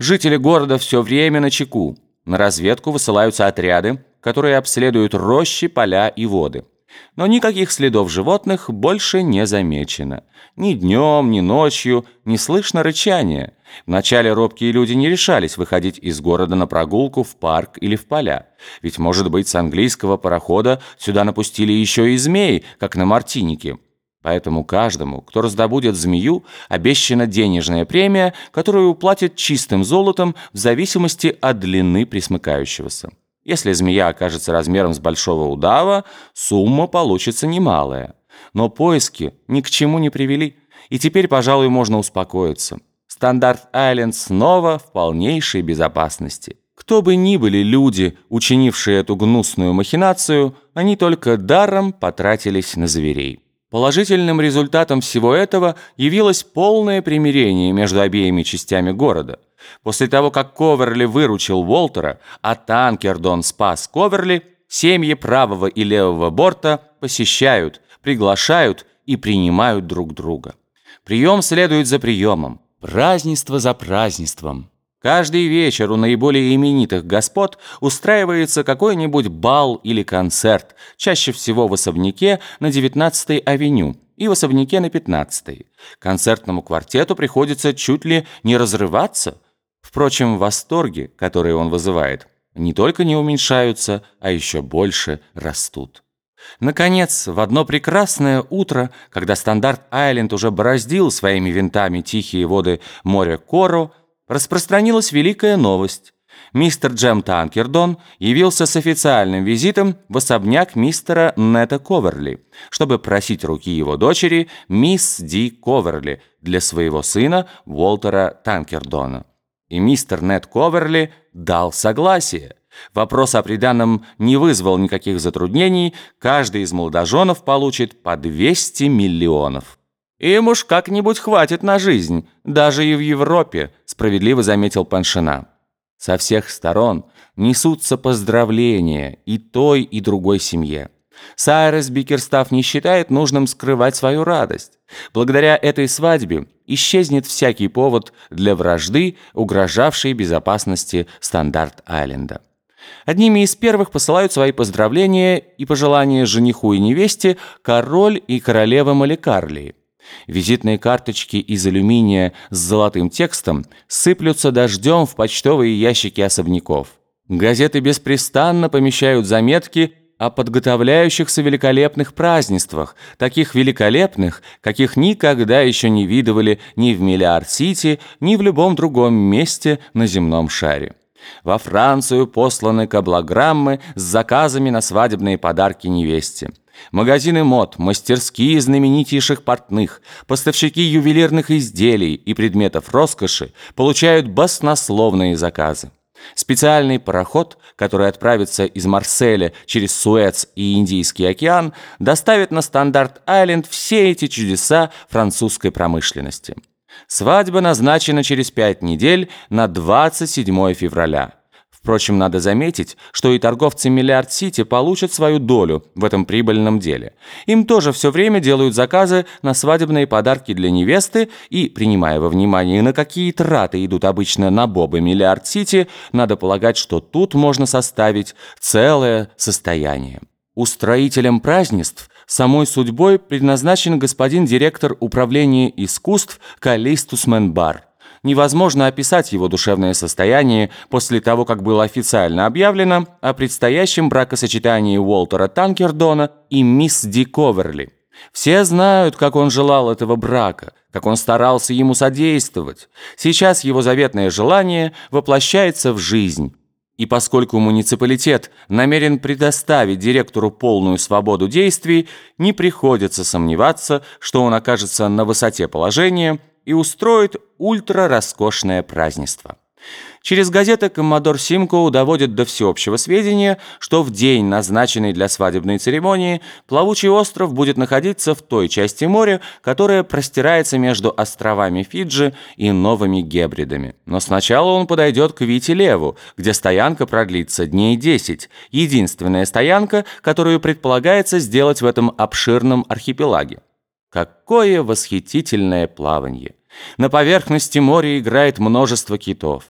Жители города все время на чеку. На разведку высылаются отряды, которые обследуют рощи, поля и воды. Но никаких следов животных больше не замечено. Ни днем, ни ночью не слышно рычания. Вначале робкие люди не решались выходить из города на прогулку в парк или в поля. Ведь, может быть, с английского парохода сюда напустили еще и змей, как на Мартинике. Поэтому каждому, кто раздобудет змею, обещана денежная премия, которую уплатят чистым золотом в зависимости от длины присмыкающегося. Если змея окажется размером с большого удава, сумма получится немалая. Но поиски ни к чему не привели, и теперь, пожалуй, можно успокоиться. Стандарт-Айленд снова в полнейшей безопасности. Кто бы ни были люди, учинившие эту гнусную махинацию, они только даром потратились на зверей. Положительным результатом всего этого явилось полное примирение между обеими частями города. После того, как Коверли выручил Уолтера, а Танкердон спас Коверли, семьи правого и левого борта посещают, приглашают и принимают друг друга. Прием следует за приемом, празднество за празднеством. Каждый вечер у наиболее именитых господ устраивается какой-нибудь бал или концерт, чаще всего в особняке на 19-й авеню и в особняке на 15-й. Концертному квартету приходится чуть ли не разрываться. Впрочем, восторги, которые он вызывает, не только не уменьшаются, а еще больше растут. Наконец, в одно прекрасное утро, когда Стандарт-Айленд уже бороздил своими винтами тихие воды моря Коро, распространилась великая новость. Мистер Джем Танкердон явился с официальным визитом в особняк мистера Нета Коверли, чтобы просить руки его дочери, мисс Ди Коверли, для своего сына Уолтера Танкердона. И мистер Нет Коверли дал согласие. Вопрос о приданном не вызвал никаких затруднений, каждый из молодоженов получит по 200 миллионов. «Им уж как-нибудь хватит на жизнь, даже и в Европе», справедливо заметил Паншина. Со всех сторон несутся поздравления и той, и другой семье. Сайрес Бикерстав не считает нужным скрывать свою радость. Благодаря этой свадьбе исчезнет всякий повод для вражды, угрожавшей безопасности Стандарт-Айленда. Одними из первых посылают свои поздравления и пожелания жениху и невесте король и королева Маликарлии. Визитные карточки из алюминия с золотым текстом сыплются дождем в почтовые ящики особняков. Газеты беспрестанно помещают заметки о подготовляющихся великолепных празднествах, таких великолепных, каких никогда еще не видывали ни в Миллиард-Сити, ни в любом другом месте на земном шаре. Во Францию посланы каблограммы с заказами на свадебные подарки невесте. Магазины мод, мастерские знаменитейших портных, поставщики ювелирных изделий и предметов роскоши получают баснословные заказы. Специальный пароход, который отправится из Марселя через Суэц и Индийский океан, доставит на Стандарт-Айленд все эти чудеса французской промышленности. Свадьба назначена через пять недель на 27 февраля. Впрочем, надо заметить, что и торговцы Миллиард-Сити получат свою долю в этом прибыльном деле. Им тоже все время делают заказы на свадебные подарки для невесты, и, принимая во внимание, на какие траты идут обычно на бобы Миллиард-Сити, надо полагать, что тут можно составить целое состояние. Устроителем празднеств самой судьбой предназначен господин директор управления искусств Калистус Менбар – невозможно описать его душевное состояние после того, как было официально объявлено о предстоящем бракосочетании Уолтера Танкердона и мисс Ди Коверли. Все знают, как он желал этого брака, как он старался ему содействовать. Сейчас его заветное желание воплощается в жизнь. И поскольку муниципалитет намерен предоставить директору полную свободу действий, не приходится сомневаться, что он окажется на высоте положения – и устроит ультра-роскошное празднество. Через газеты коммодор Симкоу доводит до всеобщего сведения, что в день, назначенный для свадебной церемонии, плавучий остров будет находиться в той части моря, которая простирается между островами Фиджи и Новыми Гебридами. Но сначала он подойдет к Вити-Леву, где стоянка продлится дней 10, единственная стоянка, которую предполагается сделать в этом обширном архипелаге. Какое восхитительное плавание! На поверхности моря играет множество китов.